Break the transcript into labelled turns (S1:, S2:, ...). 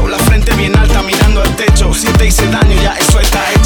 S1: la frente bien alta mirando al techo. Si te hice daño, ya eso está hecho.